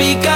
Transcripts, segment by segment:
speak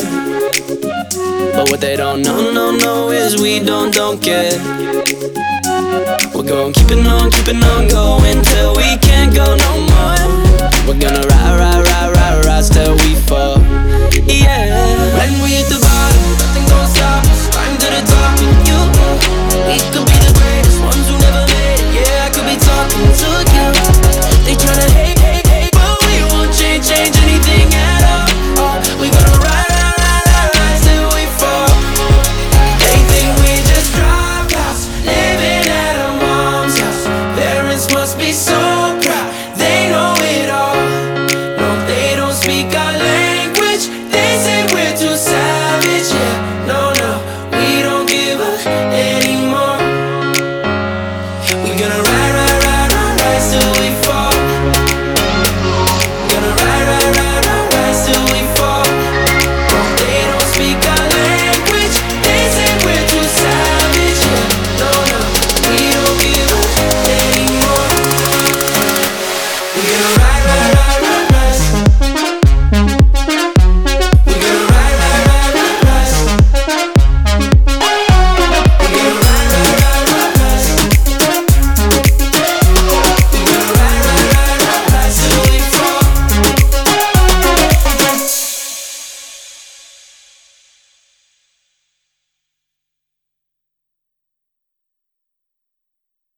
But what they don't know, no, no, is we don't, don't care. We're gonna keep it on, keep it on, going till we can't go no more. We're gonna